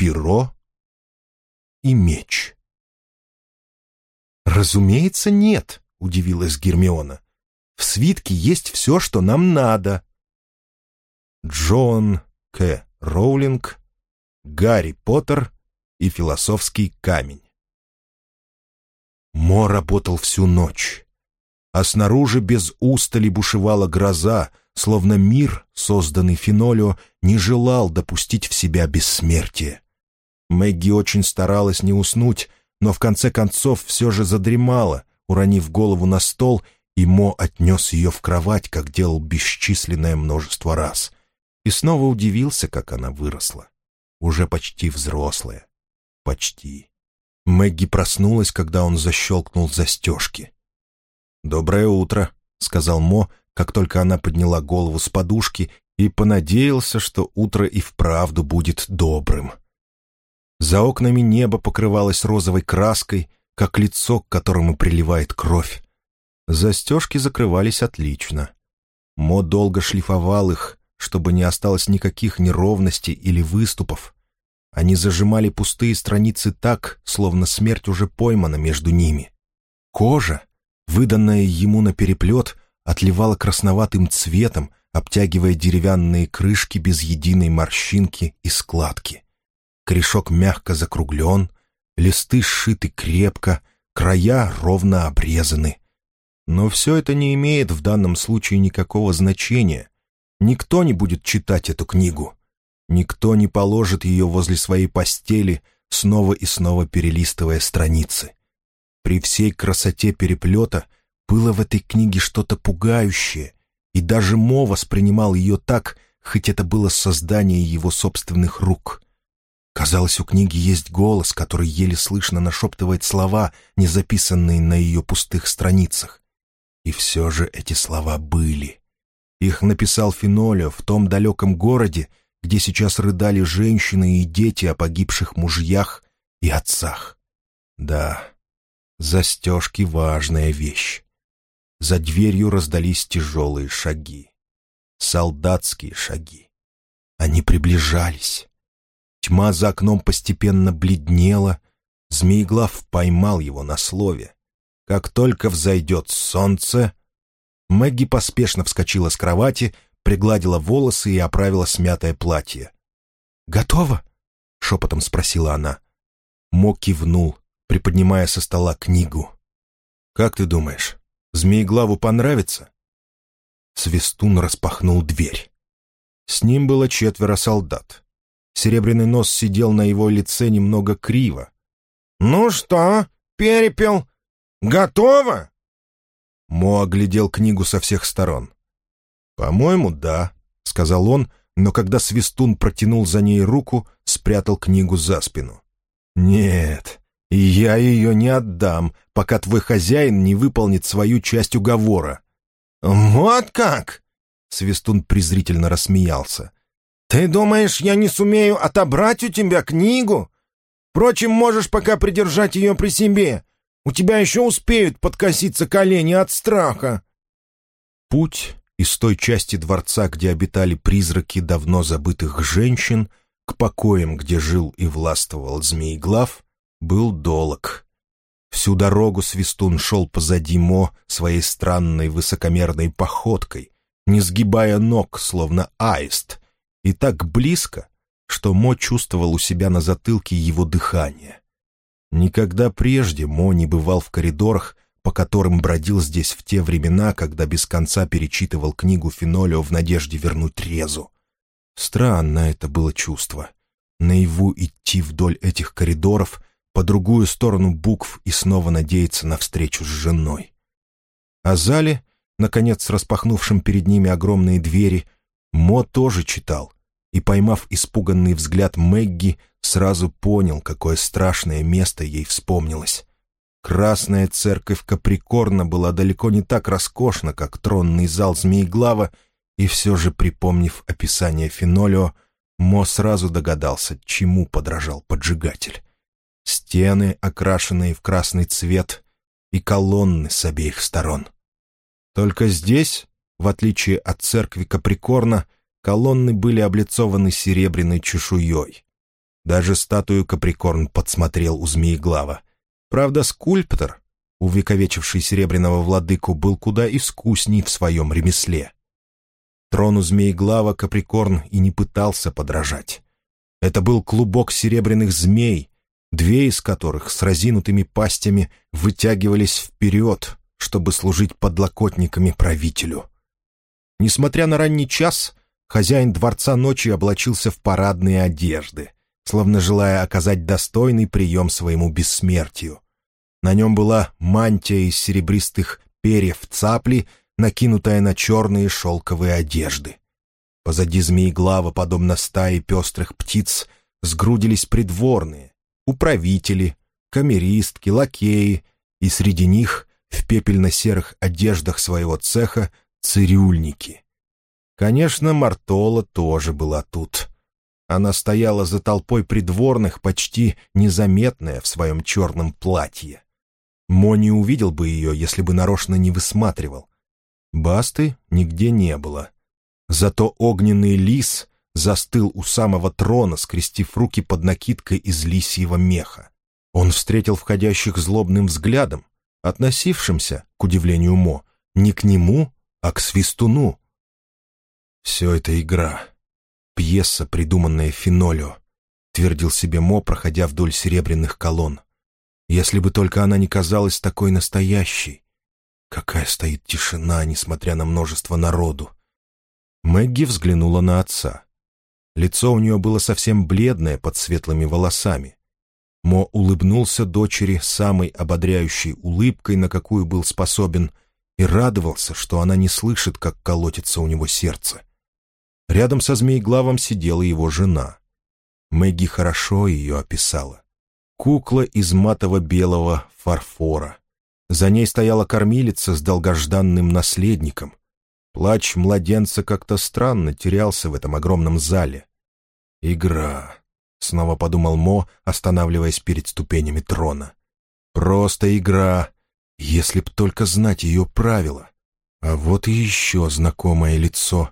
перо и меч. «Разумеется, нет», — удивилась Гермиона. «В свитке есть все, что нам надо». Джон К. Роулинг, Гарри Поттер и философский камень. Мо работал всю ночь, а снаружи без устали бушевала гроза, словно мир, созданный Фенолио, не желал допустить в себя бессмертие. Мэгги очень старалась не уснуть, но в конце концов все же задремала, уронив голову на стол, и Мо отнес ее в кровать, как делал бесчисленное множество раз. И снова удивился, как она выросла. Уже почти взрослая. Почти. Мэгги проснулась, когда он защелкнул застежки. «Доброе утро», — сказал Мо, как только она подняла голову с подушки и понадеялся, что утро и вправду будет добрым. За окнами небо покрывалось розовой краской, как лицо, к которому приливает кровь. Застежки закрывались отлично. Мо долго шлифовал их, чтобы не осталось никаких неровностей или выступов. Они зажимали пустые страницы так, словно смерть уже поймана между ними. Кожа, выданная ему на переплет, отливала красноватым цветом, обтягивая деревянные крышки без единой морщинки и складки. Корешок мягко закруглен, листы сшиты крепко, края ровно обрезаны. Но все это не имеет в данном случае никакого значения. Никто не будет читать эту книгу. Никто не положит ее возле своей постели, снова и снова перелистывая страницы. При всей красоте переплета было в этой книге что-то пугающее, и даже Мо воспринимал ее так, хоть это было создание его собственных рук. Казалось, у книги есть голос, который еле слышно нашептывает слова, не записанные на ее пустых страницах. И все же эти слова были. Их написал Фенолио в том далеком городе, где сейчас рыдали женщины и дети о погибших мужьях и отцах. Да, застежки — важная вещь. За дверью раздались тяжелые шаги. Солдатские шаги. Они приближались. Тьма за окном постепенно бледнела. Змееглав поймал его на слове. Как только взойдет солнце... Мэгги поспешно вскочила с кровати, пригладила волосы и оправила смятое платье. «Готово?» — шепотом спросила она. Мо кивнул, приподнимая со стола книгу. «Как ты думаешь, Змееглаву понравится?» Свистун распахнул дверь. С ним было четверо солдат. Серебряный нос сидел на его лице немного криво. «Ну что, перепел, готово?» Мо оглядел книгу со всех сторон. «По-моему, да», — сказал он, но когда Свистун протянул за ней руку, спрятал книгу за спину. «Нет, я ее не отдам, пока твой хозяин не выполнит свою часть уговора». «Вот как!» — Свистун презрительно рассмеялся. «Ты думаешь, я не сумею отобрать у тебя книгу? Впрочем, можешь пока придержать ее при себе. У тебя еще успеют подкоситься колени от страха». Путь из той части дворца, где обитали призраки давно забытых женщин, к покоям, где жил и властвовал Змееглав, был долог. Всю дорогу Свистун шел позади Мо своей странной высокомерной походкой, не сгибая ног, словно аист, и так близко, что Мо чувствовал у себя на затылке его дыхание. Никогда прежде Мо не бывал в коридорах, по которым бродил здесь в те времена, когда без конца перечитывал книгу Фенолио в надежде вернуть Резу. Странно это было чувство. Наяву идти вдоль этих коридоров, по другую сторону букв и снова надеяться на встречу с женой. А зале, наконец распахнувшим перед ними огромные двери, Мо тоже читал, и, поймав испуганный взгляд Мэгги, сразу понял, какое страшное место ей вспомнилось. Красная церковь Каприкорна была далеко не так роскошна, как тронный зал Змееглава, и все же, припомнив описание Фенолио, Мо сразу догадался, чему подражал поджигатель. Стены, окрашенные в красный цвет, и колонны с обеих сторон. Только здесь в отличие от церкви Каприкорна, колонны были облицованы серебряной чешуей. Даже статую Каприкорн подсмотрел у Змееглава. Правда, скульптор, увековечивший серебряного владыку, был куда искусней в своем ремесле. Трону Змееглава Каприкорн и не пытался подражать. Это был клубок серебряных змей, две из которых с разинутыми пастями вытягивались вперед, чтобы служить подлокотниками правителю. Несмотря на ранний час, хозяин Дворца Ночи облачился в парадные одежды, словно желая оказать достойный прием своему бессмертию. На нем была мантия из серебристых перьев цапли, накинутая на черные шелковые одежды. Позади змееглава, подобно стае пестрых птиц, сгрудились придворные, управители, камеристки, лакеи, и среди них, в пепельно-серых одеждах своего цеха, цирюльники. Конечно, Мартола тоже была тут. Она стояла за толпой придворных, почти незаметная в своем черном платье. Мо не увидел бы ее, если бы нарочно не высматривал. Басты нигде не было. Зато огненный лис застыл у самого трона, скрестив руки под накидкой из лисьего меха. Он встретил входящих злобным взглядом, относившимся, к удивлению Мо, не к нему, а к свистуну. «Все это игра, пьеса, придуманная Финолео», — твердил себе Мо, проходя вдоль серебряных колонн. «Если бы только она не казалась такой настоящей. Какая стоит тишина, несмотря на множество народу. Мэгги взглянула на отца. Лицо у нее было совсем бледное под светлыми волосами. Мо улыбнулся дочери самой ободряющей улыбкой, на какую был способен, и радовался, что она не слышит, как колотится у него сердце. Рядом со змееглавом сидела его жена. Мэгги хорошо ее описала. Кукла из матово-белого фарфора. За ней стояла кормилица с долгожданным наследником. Плач младенца как-то странно терялся в этом огромном зале. «Игра», — снова подумал Мо, останавливаясь перед ступенями трона. «Просто игра, если б только знать ее правила. А вот и еще знакомое лицо.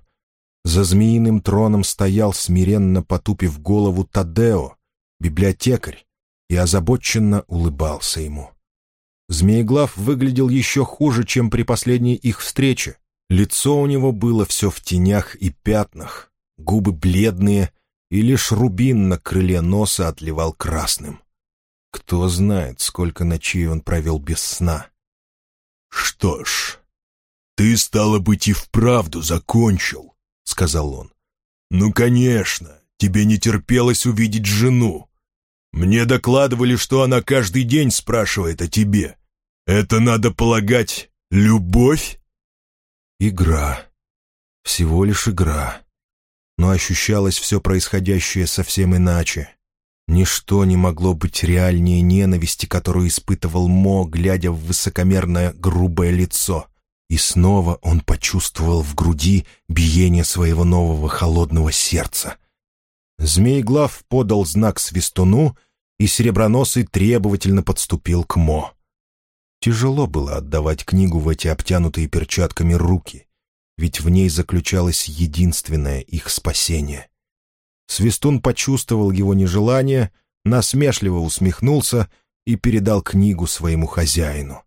За змеиным троном стоял, смиренно потупив голову, Тадео, библиотекарь, и озабоченно улыбался ему. Змееглав выглядел еще хуже, чем при последней их встрече. Лицо у него было все в тенях и пятнах, губы бледные, и лишь рубин на крыле носа отливал красным. Кто знает, сколько ночей он провел без сна. «Что ж, ты, стало быть, и вправду закончил», — сказал он. «Ну, конечно, тебе не терпелось увидеть жену. Мне докладывали, что она каждый день спрашивает о тебе. Это, надо полагать, любовь?» Игра. Всего лишь игра. Но ощущалось все происходящее совсем иначе. Ничто не могло быть реальнее ненависти, которую испытывал Мо, глядя в высокомерное грубое лицо. И снова он почувствовал в груди биение своего нового холодного сердца. Змееглав подал знак свистуну, и Сереброносый требовательно подступил к Мо. Тяжело было отдавать книгу в эти обтянутые перчатками руки, ведь в ней заключалось единственное их спасение. Свистун почувствовал его нежелание, насмешливо усмехнулся и передал книгу своему хозяину.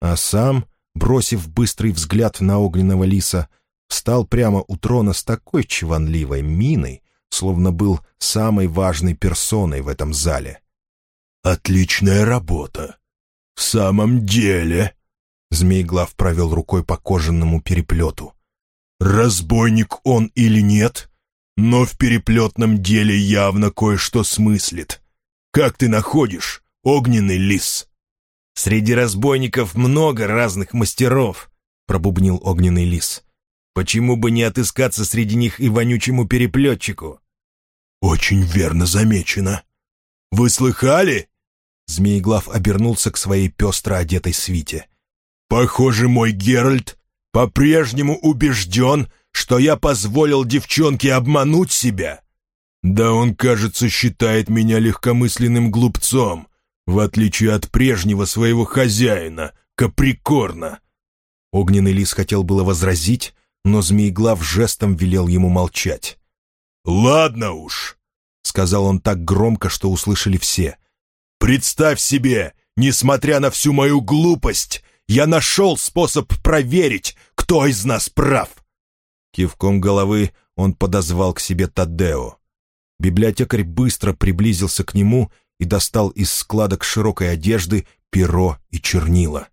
А сам, бросив быстрый взгляд на огненного лиса, встал прямо у трона с такой чванливой миной, словно был самой важной персоной в этом зале. «Отличная работа!» «В самом деле...» Змейглав провел рукой по кожаному переплету. «Разбойник он или нет, но в переплетном деле явно кое-что смыслит. Как ты находишь, огненный лис?» «Среди разбойников много разных мастеров», — пробубнил огненный лис. «Почему бы не отыскаться среди них и вонючему переплетчику?» «Очень верно замечено. Вы слыхали?» Змееглав обернулся к своей пестро одетой свите. «Похоже, мой Геральт по-прежнему убежден, что я позволил девчонке обмануть себя. Да он, кажется, считает меня легкомысленным глупцом, в отличие от прежнего своего хозяина, Каприкорна». Огненный лис хотел было возразить, но Змееглав жестом велел ему молчать. «Ладно уж, сказал он так громко, что услышали все. «Представь себе, несмотря на всю мою глупость, я нашел способ проверить, кто из нас прав!» Кивком головы он подозвал к себе Тадео. Библиотекарь быстро приблизился к нему и достал из складок широкой одежды перо и чернила.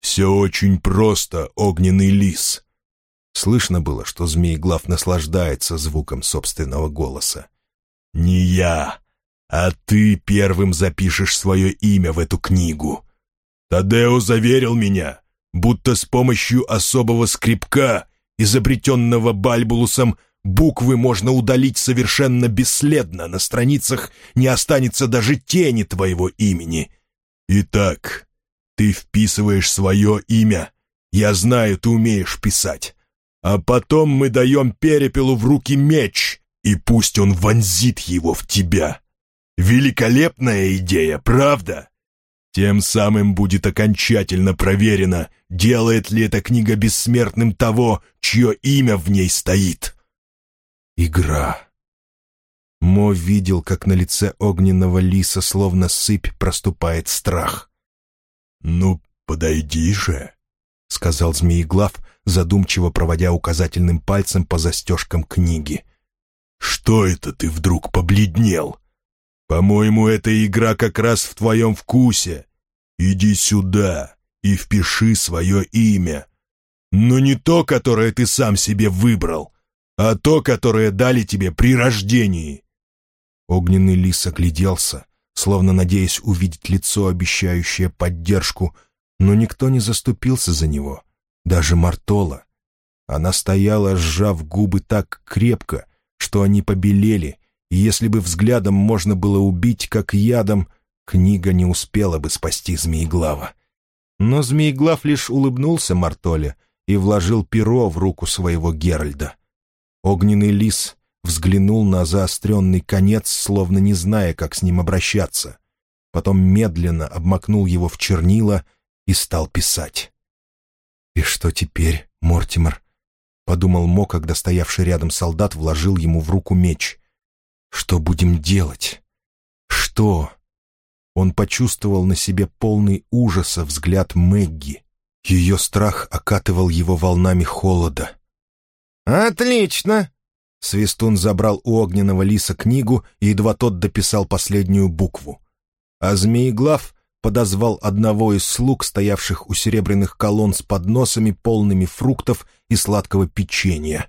«Все очень просто, огненный лис!» Слышно было, что Змееглав наслаждается звуком собственного голоса. «Не я, а ты первым запишешь свое имя в эту книгу. Тадео заверил меня, будто с помощью особого скрипка, изобретенного Бальбулусом, буквы можно удалить совершенно бесследно, на страницах не останется даже тени твоего имени. Итак, ты вписываешь свое имя, я знаю, ты умеешь писать, а потом мы даем перепелу в руки меч, и пусть он вонзит его в тебя. Великолепная идея, правда? Тем самым будет окончательно проверено, делает ли эта книга бессмертным того, чье имя в ней стоит. Игра. Мо видел, как на лице огненного лиса словно сыпь проступает страх. «Ну, подойди же», — сказал Змееглав, задумчиво проводя указательным пальцем по застежкам книги. «Что это ты вдруг побледнел? По-моему, эта игра как раз в твоем вкусе. Иди сюда и впиши свое имя. Но не то, которое ты сам себе выбрал, а то, которое дали тебе при рождении». Огненный лис огляделся, словно надеясь увидеть лицо, обещающее поддержку, но никто не заступился за него, даже Мартола. Она стояла, сжав губы так крепко, что они побелели, и если бы взглядом можно было убить, как ядом, книга не успела бы спасти Змееглава. Но Змееглав лишь улыбнулся Мартоле и вложил перо в руку своего Геральда. Огненный лис взглянул на заостренный конец, словно не зная, как с ним обращаться. Потом медленно обмакнул его в чернила и стал писать. «И что теперь, Мортимер?» — подумал Мо, когда стоявший рядом солдат вложил ему в руку меч. Что будем делать? Что? Он почувствовал на себе полный ужаса взгляд Мэгги. Ее страх окатывал его волнами холода. «Отлично!» Свистун забрал у огненного лиса книгу, и едва тот дописал последнюю букву. А Змееглав подозвал одного из слуг, стоявших у серебряных колонн с подносами, полными фруктов и сладкого печенья.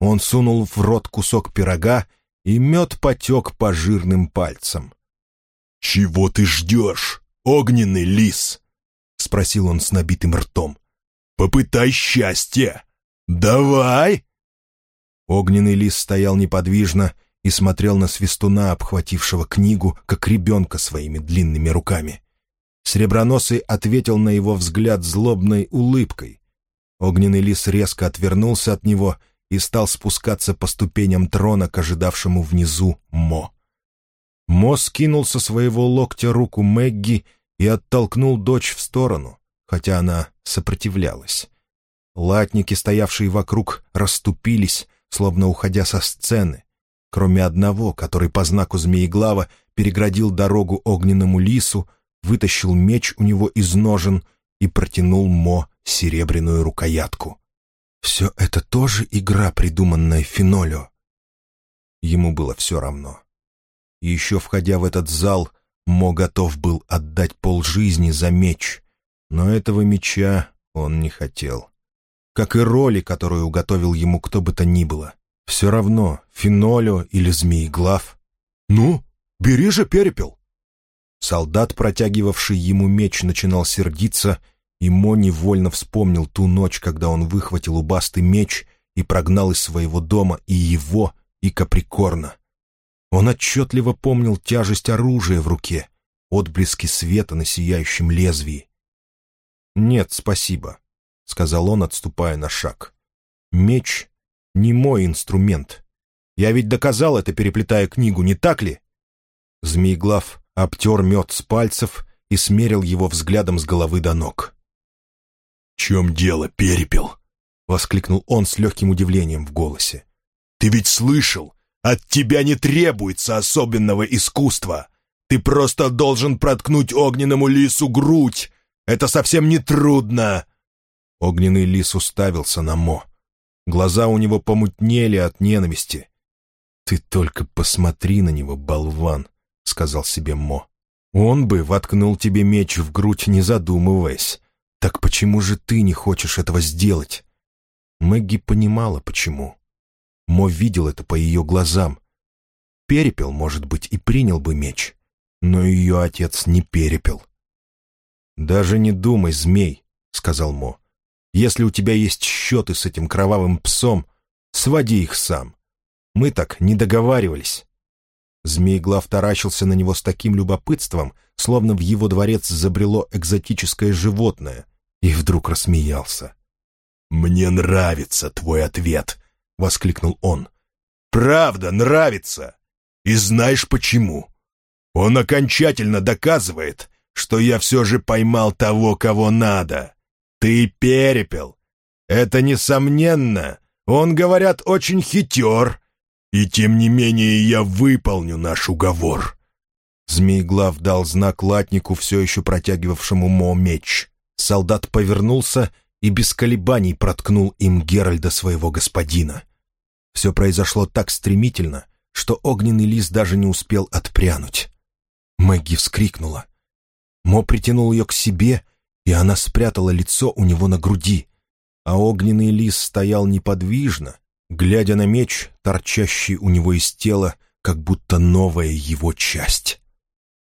Он сунул в рот кусок пирога и мед потек по жирным пальцам. «Чего ты ждешь, огненный лис?» — спросил он с набитым ртом. «Попытай счастье! Давай!» Огненный лис стоял неподвижно и смотрел на свистуна, обхватившего книгу, как ребенка своими длинными руками. Среброносый ответил на его взгляд злобной улыбкой. Огненный лис резко отвернулся от него и стал спускаться по ступеням трона к ожидавшему внизу Мо. Мо скинул со своего локтя руку Мэгги и оттолкнул дочь в сторону, хотя она сопротивлялась. Латники, стоявшие вокруг, расступились, словно уходя со сцены, кроме одного, который по знаку Змееглава переградил дорогу огненному лису, вытащил меч у него из ножен и протянул Мо серебряную рукоятку. Все это тоже игра, придуманная Финолео. Ему было все равно. Еще входя в этот зал, Мо готов был отдать полжизни за меч, но этого меча он не хотел. Как и роли, которую уготовил ему кто бы то ни было. Все равно, Финолео или Змееглав. «Ну, бери же перепел!» Солдат, протягивавший ему меч, начинал сердиться — и Мо невольно вспомнил ту ночь, когда он выхватил у Басты меч и прогнал из своего дома и его, и Каприкорна. Он отчетливо помнил тяжесть оружия в руке, отблески света на сияющем лезвии. «Нет, спасибо», — сказал он, отступая на шаг. «Меч — не мой инструмент. Я ведь доказал это, переплетая книгу, не так ли?» Змееглав обтер мед с пальцев и смерил его взглядом с головы до ног. «В чем дело, перепел?» — воскликнул он с легким удивлением в голосе. «Ты ведь слышал? От тебя не требуется особенного искусства. Ты просто должен проткнуть огненному лису грудь. Это совсем не трудно. Огненный лис уставился на Мо. Глаза у него помутнели от ненависти. «Ты только посмотри на него, болван», — сказал себе Мо. «Он бы воткнул тебе меч в грудь, не задумываясь. Так почему же ты не хочешь этого сделать?» Мэгги понимала, почему. Мо видел это по ее глазам. Перепел, может быть, и принял бы меч, но ее отец не перепел. «Даже не думай, змей», — сказал Мо. «Если у тебя есть счеты с этим кровавым псом, своди их сам. Мы так не договаривались». Змееглав таращился на него с таким любопытством, словно в его дворец забрело экзотическое животное, и вдруг рассмеялся. «Мне нравится твой ответ», — воскликнул он. «Правда нравится. И знаешь почему? Он окончательно доказывает, что я все же поймал того, кого надо. Ты перепел. Это несомненно. Он, говорят, очень хитер. И тем не менее я выполню наш уговор». Змееглав дал знак латнику, все еще протягивавшему Мо меч. Солдат повернулся и без колебаний проткнул им Геральда своего господина. Все произошло так стремительно, что огненный лис даже не успел отпрянуть. Мэгги вскрикнула. Мо притянул ее к себе, и она спрятала лицо у него на груди, а огненный лис стоял неподвижно, глядя на меч, торчащий у него из тела, как будто новая его часть.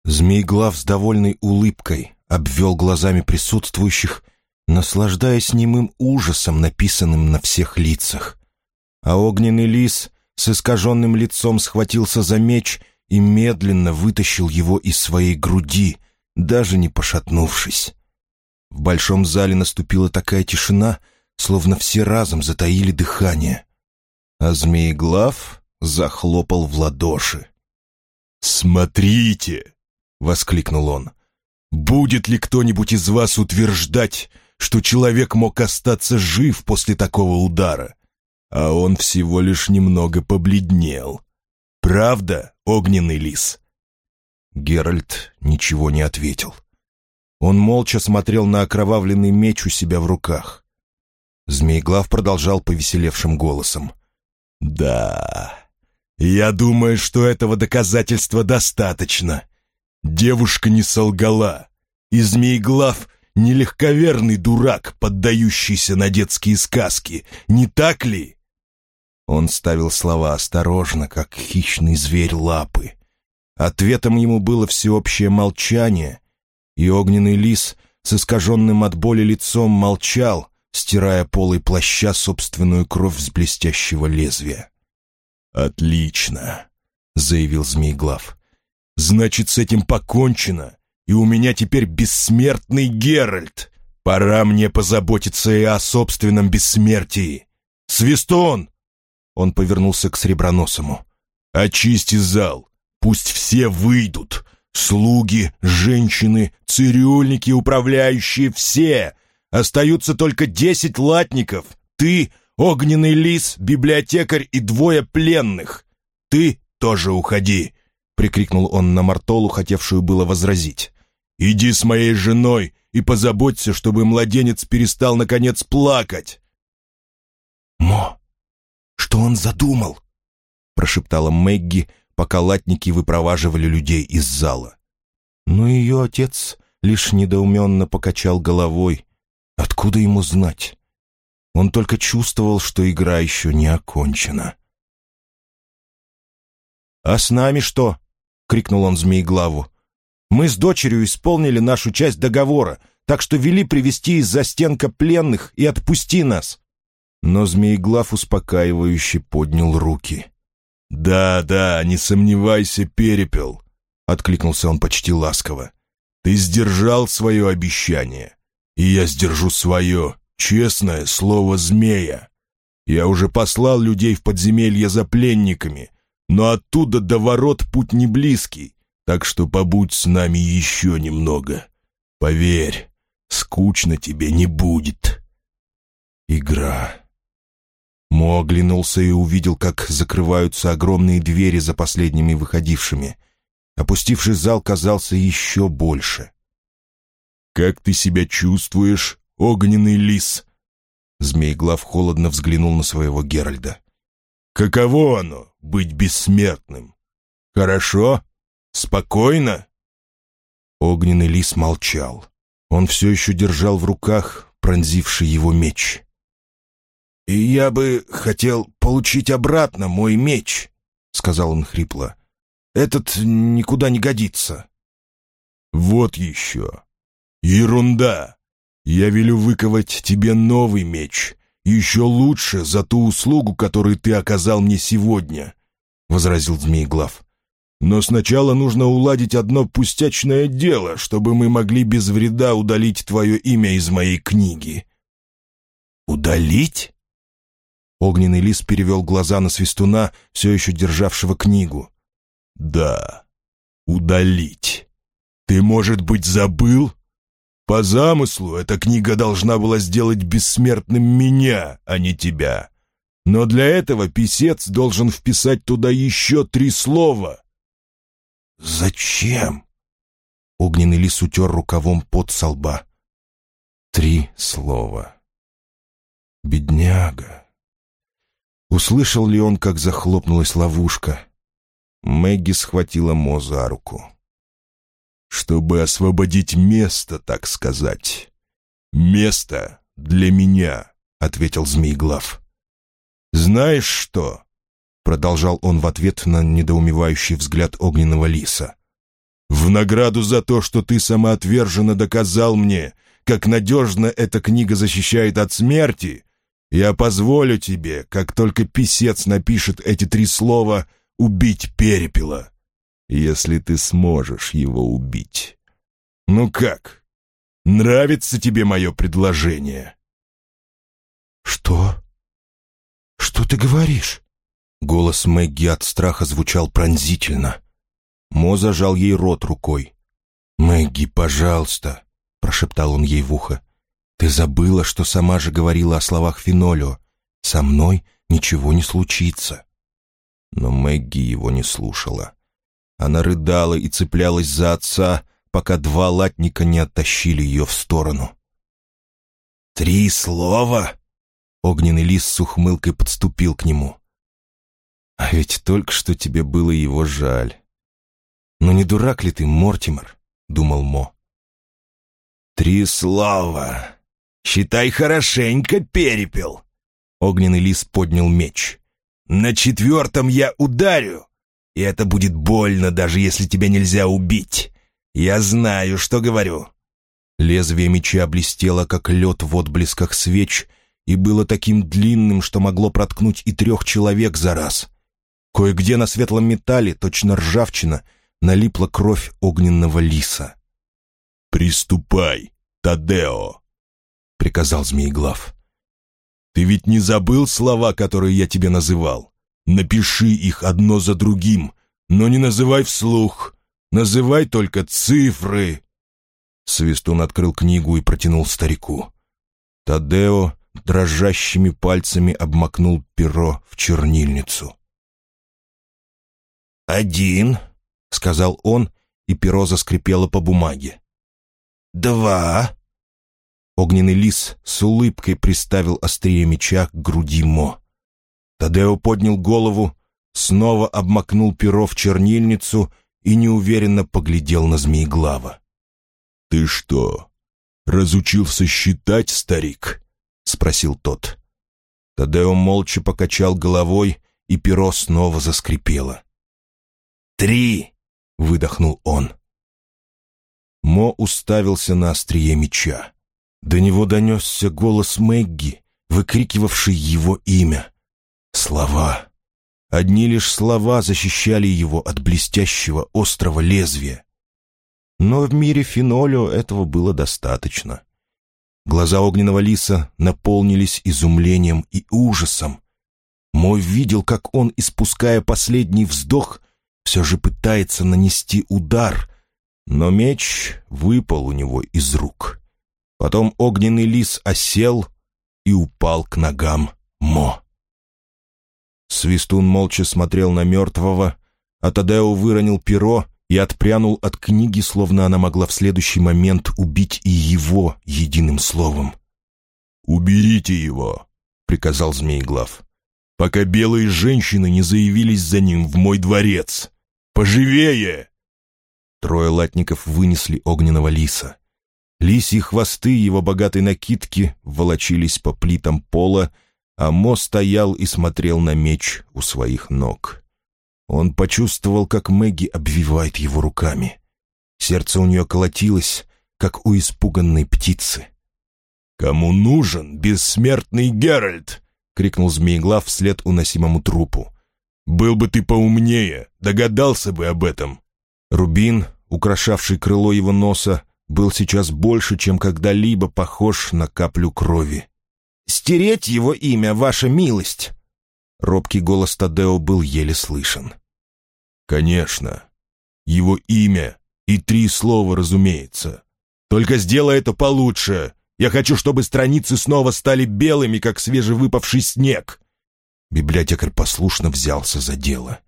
Змейглав с довольной улыбкой обвел глазами присутствующих наслаждаясь немым ужасом, написанным на всех лицах. А огненный лис с искаженным лицом схватился за меч и медленно вытащил его из своей груди, даже не пошатнувшись. В большом зале наступила такая тишина, словно все разом затаили дыхание. А змееглав захлопал в ладоши. «Смотрите!» — воскликнул он. «Будет ли кто-нибудь из вас утверждать, что человек мог остаться жив после такого удара, а он всего лишь немного побледнел. Правда, огненный лис?» Геральт ничего не ответил. Он молча смотрел на окровавленный меч у себя в руках. Змееглав продолжал повеселевшим голосом. «Да, я думаю, что этого доказательства достаточно. Девушка не солгала, и Змееглав нелегковерный дурак, поддающийся на детские сказки, не так ли?» Он ставил слова осторожно, как хищный зверь лапы. Ответом ему было всеобщее молчание, и огненный лис с искаженным от боли лицом молчал, стирая полой плаща собственную кровь с блестящего лезвия. «Отлично», — заявил Змейглав. «Значит, с этим покончено, и у меня теперь бессмертный Геральт. Пора мне позаботиться и о собственном бессмертии. Свистон!» Он повернулся к Среброносому. «Очисти зал. Пусть все выйдут. Слуги, женщины, цирюльники, управляющие, все. Остаются только десять латников. Ты, огненный лис, библиотекарь и двое пленных. Ты тоже уходи!» — прикрикнул он на Мартолу, хотевшую было возразить. Иди с моей женой и позаботься, чтобы младенец перестал, наконец, плакать!» «Мо, что он задумал?» прошептала Мэгги, пока латники выпроваживали людей из зала. Но ее отец лишь недоуменно покачал головой. Откуда ему знать? Он только чувствовал, что игра еще не окончена. «А с нами что?» — крикнул он Змееглаву. Мы с дочерью исполнили нашу часть договора, так что вели привести из-за стенка пленных и отпусти нас». Но Змееглав успокаивающе поднял руки. «Да, да, не сомневайся, перепел», — откликнулся он почти ласково. «Ты сдержал свое обещание, и я сдержу свое, честное слово змея. Я уже послал людей в подземелье за пленниками, но оттуда до ворот путь не близкий, так что побудь с нами еще немного. Поверь, скучно тебе не будет». Игра. Мо оглянулся и увидел, как закрываются огромные двери за последними выходившими. Опустивший зал казался еще больше. «Как ты себя чувствуешь, огненный лис?» Змееглав холодно взглянул на своего Геральда. «Каково оно — быть бессмертным? Хорошо? Спокойно?» Огненный лис молчал. Он все еще держал в руках пронзивший его меч. «И я бы хотел получить обратно мой меч», — сказал он хрипло. «Этот никуда не годится». «Вот еще. Ерунда. Я велю выковать тебе новый меч. Еще лучше за ту услугу, которую ты оказал мне сегодня», — возразил Змееглав. «Но сначала нужно уладить одно пустячное дело, чтобы мы могли без вреда удалить твое имя из моей книги». «Удалить?» Огненный лис перевел глаза на свистуна, все еще державшего книгу. «Да, удалить. Ты, может быть, забыл? По замыслу эта книга должна была сделать бессмертным меня, а не тебя. Но для этого писец должен вписать туда еще три слова». «Зачем?» Огненный лис утер рукавом под со лба. «Три слова. Бедняга». Услышал ли он, как захлопнулась ловушка? Мэгги схватила Мо за руку. «Чтобы освободить место, так сказать. Место для меня», — ответил Змееглав. «Знаешь что?» — продолжал он в ответ на недоумевающий взгляд огненного лиса. «В награду за то, что ты самоотверженно доказал мне, как надежно эта книга защищает от смерти, я позволю тебе, как только писец напишет эти три слова, убить перепела, если ты сможешь его убить. Ну как? Нравится тебе мое предложение?» «Что? Что ты говоришь?» Голос Мэгги от страха звучал пронзительно. Мо зажал ей рот рукой. «Мэгги, пожалуйста», — прошептал он ей в ухо. Ты забыла, что сама же говорила о словах Финолио. Со мной ничего не случится. Но Мэгги его не слушала. Она рыдала и цеплялась за отца, пока два латника не оттащили ее в сторону. «Три слова?» Огненный лис с ухмылкой подступил к нему. «А ведь только что тебе было его жаль». «Ну не дурак ли ты, Мортимер?» — думал Мо. «Три слова!» Считай хорошенько перепел. Огненный лис поднял меч. На четвертом я ударю. И это будет больно, даже если тебя нельзя убить. Я знаю, что говорю. Лезвие меча блестело, как лед в отблесках свеч, и было таким длинным, что могло проткнуть и трех человек за раз. Кое-где на светлом металле, точно ржавчина, налипла кровь огненного лиса. «Приступай, Тадео!» приказал Змееглав. «Ты ведь не забыл слова, которые я тебе называл? Напиши их одно за другим, но не называй вслух. Называй только цифры». Свистун открыл книгу и протянул старику. Тадео дрожащими пальцами обмакнул перо в чернильницу. «Один», — сказал он, и перо заскрипело по бумаге. «Два», Огненный лис с улыбкой приставил острие меча к груди Мо. Тадео поднял голову, снова обмакнул перо в чернильницу и неуверенно поглядел на Змееглава. «Ты что, разучился считать, старик?» — спросил тот. Тадео молча покачал головой, и перо снова заскрипело. «Три!» — выдохнул он. Мо уставился на острие меча. До него донесся голос Мэгги, выкрикивавший его имя. Слова. Одни лишь слова защищали его от блестящего острого лезвия. Но в мире Фенолио этого было достаточно. Глаза огненного лиса наполнились изумлением и ужасом. Мой видел, как он, испуская последний вздох, все же пытается нанести удар, но меч выпал у него из рук. Потом огненный лис осел и упал к ногам Мо. Свистун молча смотрел на мертвого, а Тадео выронил перо и отпрянул от книги, словно она могла в следующий момент убить и его единым словом. «Уберите его», — приказал Змееглав, «пока белые женщины не заявились за ним в мой дворец. Поживее!» Трое латников вынесли огненного лиса. Лисьи хвосты его богатой накидки волочились по плитам пола, а Мо стоял и смотрел на меч у своих ног. Он почувствовал, как Мэгги обвивает его руками. Сердце у нее колотилось, как у испуганной птицы. «Кому нужен бессмертный Геральт?» — крикнул Змееглав вслед уносимому трупу. «Был бы ты поумнее, догадался бы об этом». Рубин, украшавший крыло его носа, был сейчас больше, чем когда-либо похож на каплю крови стереть его имя, ваша милость!» Робкий голос Тадео был еле слышен. «Конечно. Его имя и три слова, разумеется. Только сделай это получше. Я хочу, чтобы страницы снова стали белыми, как свежевыпавший снег». Библиотекарь послушно взялся за дело.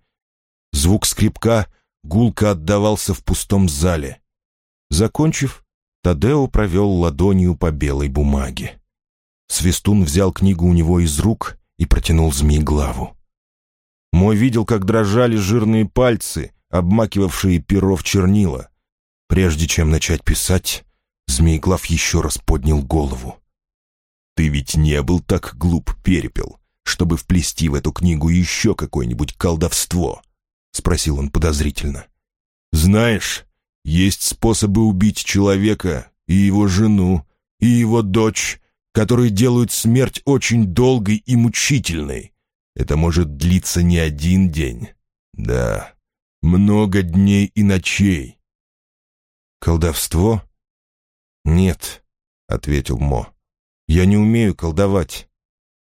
Звук скрипка гулко отдавался в пустом зале. Закончив, Тадео провел ладонью по белой бумаге. Свистун взял книгу у него из рук и протянул змей главу. Мой видел, как дрожали жирные пальцы, обмакивавшие перо в чернила. Прежде чем начать писать, Змееглав еще раз поднял голову. «Ты ведь не был так глуп, Перепел, чтобы вплести в эту книгу еще какое-нибудь колдовство?» — спросил он подозрительно. «Знаешь, есть способы убить человека и его жену, и его дочь, которые делают смерть очень долгой и мучительной. Это может длиться не один день. Да, много дней и ночей. «Колдовство?» «Нет», — ответил Мо. «Я не умею колдовать.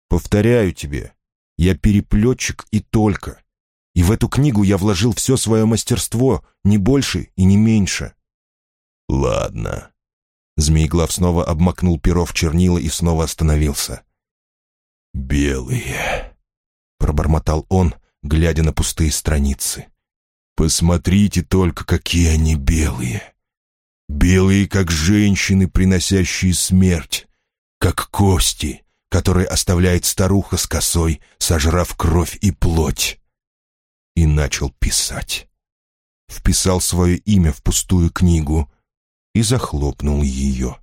Повторяю тебе, я переплетчик и только. И в эту книгу я вложил все свое мастерство, не больше и не меньше». «Ладно», Змееглав снова обмакнул перо в чернила и снова остановился. «Белые», — пробормотал он, глядя на пустые страницы. «Посмотрите только, какие они белые! Белые, как женщины, приносящие смерть, как кости, которые оставляет старуха с косой, сожрав кровь и плоть». И начал писать. Вписал свое имя в пустую книгу, и захлопнул ее.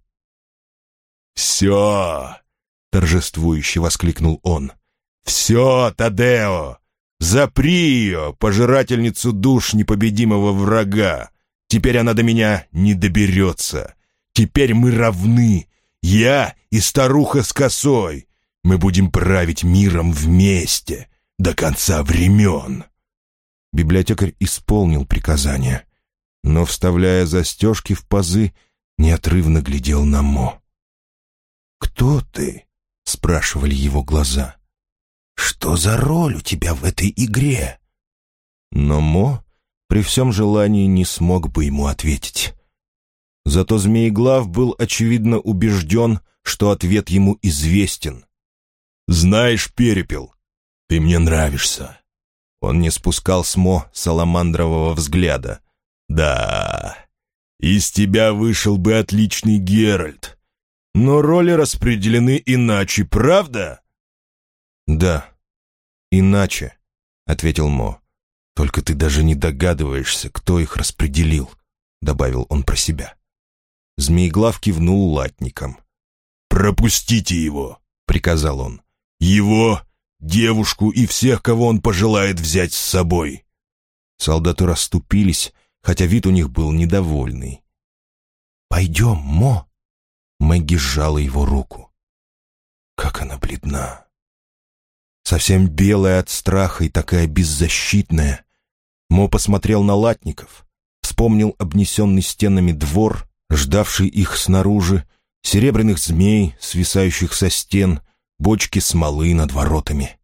«Все!» — торжествующе воскликнул он. «Все, Тадео! Запри ее, пожирательницу душ непобедимого врага! Теперь она до меня не доберется! Теперь мы равны! Я и старуха с косой! Мы будем править миром вместе до конца времен!» Библиотекарь исполнил приказание но, вставляя застежки в пазы, неотрывно глядел на Мо. «Кто ты?» — спрашивали его глаза. «Что за роль у тебя в этой игре?» Но Мо при всем желании не смог бы ему ответить. Зато Змееглав был, очевидно, убежден, что ответ ему известен. «Знаешь, Перепел, ты мне нравишься». Он не спускал с Мо саламандрового взгляда — да, из тебя вышел бы отличный Геральт. Но роли распределены иначе, правда? Да, иначе, — ответил Мо. Только ты даже не догадываешься, кто их распределил, — добавил он про себя. Змееглав кивнул латником. «Пропустите его!» — приказал он. «Его, девушку и всех, кого он пожелает взять с собой!» Солдаты расступились, хотя вид у них был недовольный. «Пойдем, Мо!» Мэгги сжала его руку. Как она бледна! Совсем белая от страха и такая беззащитная. Мо посмотрел на латников, вспомнил обнесенный стенами двор, ждавший их снаружи, серебряных змей, свисающих со стен, бочки смолы над воротами.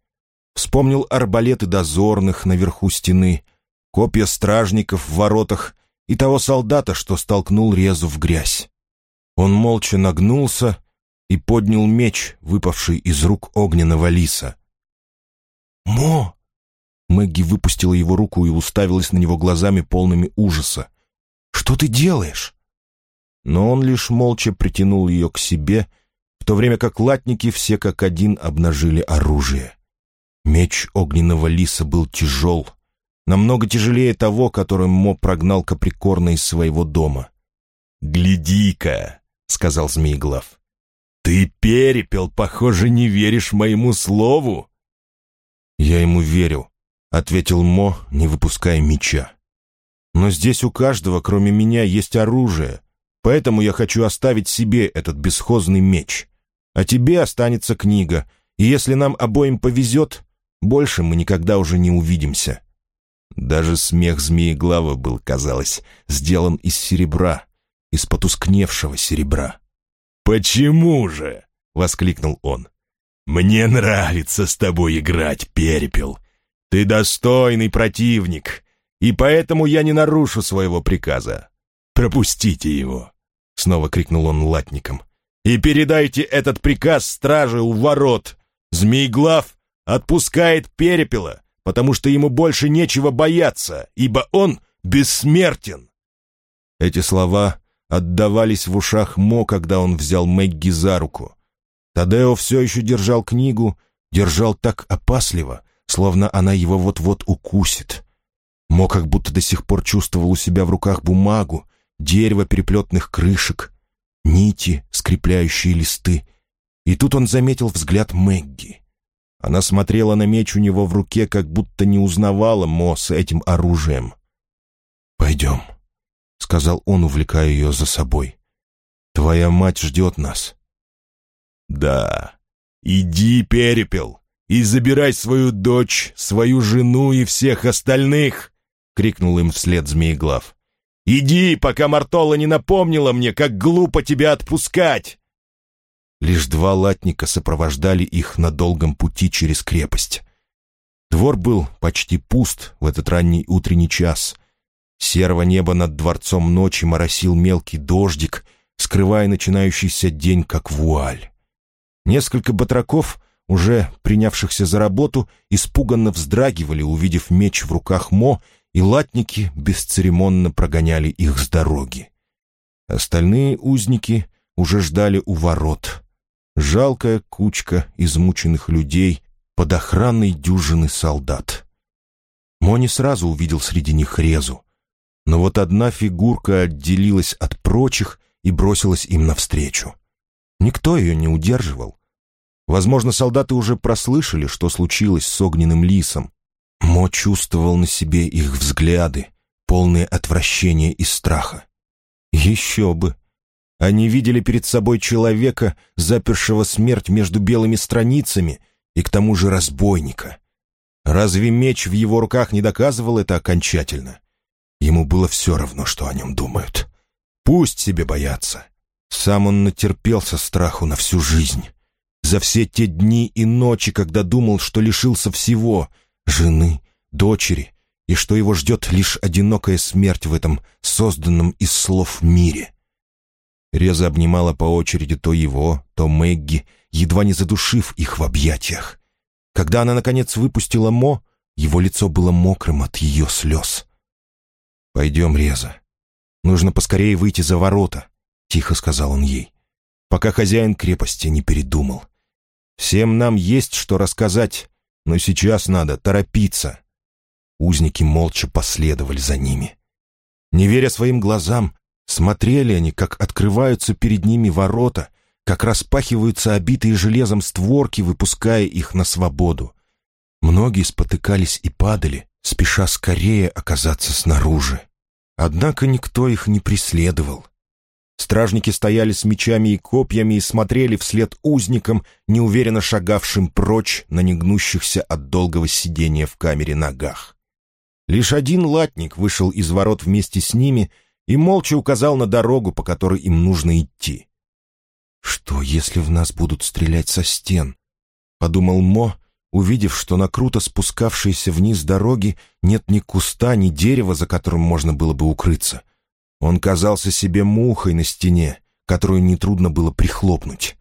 Вспомнил арбалеты дозорных наверху стены — копья стражников в воротах и того солдата, что столкнул резу в грязь. Он молча нагнулся и поднял меч, выпавший из рук огненного лиса. «Мо!» Мэгги выпустила его руку и уставилась на него глазами полными ужаса. «Что ты делаешь?» Но он лишь молча притянул ее к себе, в то время как латники все как один обнажили оружие. Меч огненного лиса был тяжел, намного тяжелее того, которым Мо прогнал Каприкорна из своего дома. «Гляди-ка!» — сказал Змееглав. «Ты, перепел, похоже, не веришь моему слову!» «Я ему верю», — ответил Мо, не выпуская меча. «Но здесь у каждого, кроме меня, есть оружие, поэтому я хочу оставить себе этот бесхозный меч. А тебе останется книга, и если нам обоим повезет, больше мы никогда уже не увидимся». Даже смех змееглава был, казалось, сделан из серебра, из потускневшего серебра. «Почему же?» — воскликнул он. «Мне нравится с тобой играть, перепел. Ты достойный противник, и поэтому я не нарушу своего приказа. Пропустите его!» — снова крикнул он латникам. «И передайте этот приказ страже у ворот. Змееглав отпускает перепела, потому что ему больше нечего бояться, ибо он бессмертен». Эти слова отдавались в ушах Мо, когда он взял Мэгги за руку. Тадео все еще держал книгу, держал так опасливо, словно она его вот-вот укусит. Мо как будто до сих пор чувствовал у себя в руках бумагу, дерево переплетных крышек, нити, скрепляющие листы. И тут он заметил взгляд Мэгги. Она смотрела на меч у него в руке, как будто не узнавала Мо с этим оружием. «Пойдем», — сказал он, увлекая ее за собой. «Твоя мать ждет нас». «Да, иди, перепел, и забирай свою дочь, свою жену и всех остальных!» — крикнул им вслед Змееглав. «Иди, пока Мартола не напомнила мне, как глупо тебя отпускать!» Лишь два латника сопровождали их на долгом пути через крепость. Двор был почти пуст в этот ранний утренний час. Серого неба над дворцом ночи моросил мелкий дождик, скрывая начинающийся день как вуаль. Несколько батраков, уже принявшихся за работу, испуганно вздрагивали, увидев меч в руках Мо, и латники бесцеремонно прогоняли их с дороги. Остальные узники уже ждали у ворот. Жалкая кучка измученных людей под охраной дюжины солдат. Мо не сразу увидел среди них Резу. Но вот одна фигурка отделилась от прочих и бросилась им навстречу. Никто ее не удерживал. Возможно, солдаты уже прослышали, что случилось с огненным лисом. Мо чувствовал на себе их взгляды, полные отвращения и страха. Еще бы! Они видели перед собой человека, запершего смерть между белыми страницами, и к тому же разбойника. Разве меч в его руках не доказывал это окончательно? Ему было все равно, что о нем думают. Пусть себе боятся. Сам он натерпелся страху на всю жизнь. За все те дни и ночи, когда думал, что лишился всего — жены, дочери, и что его ждет лишь одинокая смерть в этом созданном из слов мире — Реза обнимала по очереди то его, то Мэгги, едва не задушив их в объятиях. Когда она, наконец, выпустила Мо, его лицо было мокрым от ее слез. «Пойдем, Реза. Нужно поскорее выйти за ворота», — тихо сказал он ей, пока хозяин крепости не передумал. «Всем нам есть что рассказать, но сейчас надо торопиться». Узники молча последовали за ними. Не веря своим глазам, Смотрели они, как открываются перед ними ворота, как распахиваются обитые железом створки, выпуская их на свободу. Многие спотыкались и падали, спеша скорее оказаться снаружи. Однако никто их не преследовал. Стражники стояли с мечами и копьями и смотрели вслед узникам, неуверенно шагавшим прочь на негнущихся от долгого сидения в камере ногах. Лишь один латник вышел из ворот вместе с ними — и молча указал на дорогу, по которой им нужно идти. «Что, если в нас будут стрелять со стен?» — подумал Мо, увидев, что на круто спускавшейся вниз дороги нет ни куста, ни дерева, за которым можно было бы укрыться. Он казался себе мухой на стене, которую нетрудно было прихлопнуть.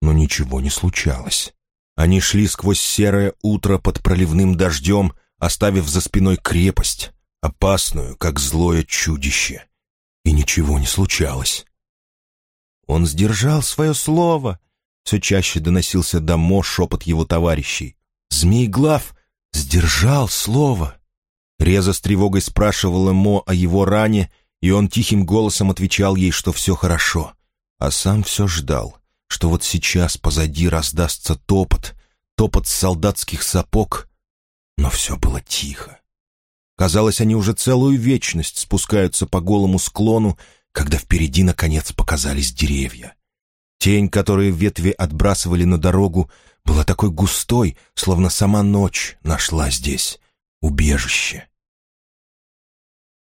Но ничего не случалось. Они шли сквозь серое утро под проливным дождем, оставив за спиной крепость, опасную, как злое чудище. И ничего не случалось. Он сдержал свое слово. Все чаще доносился до Мо шепот его товарищей. Змееглав сдержал слово. Реза с тревогой спрашивала Мо о его ране, и он тихим голосом отвечал ей, что все хорошо. А сам все ждал, что вот сейчас позади раздастся топот, топот солдатских сапог. Но все было тихо. Казалось, они уже целую вечность спускаются по голому склону, когда впереди, наконец, показались деревья. Тень, которую ветви отбрасывали на дорогу, была такой густой, словно сама ночь нашла здесь убежище.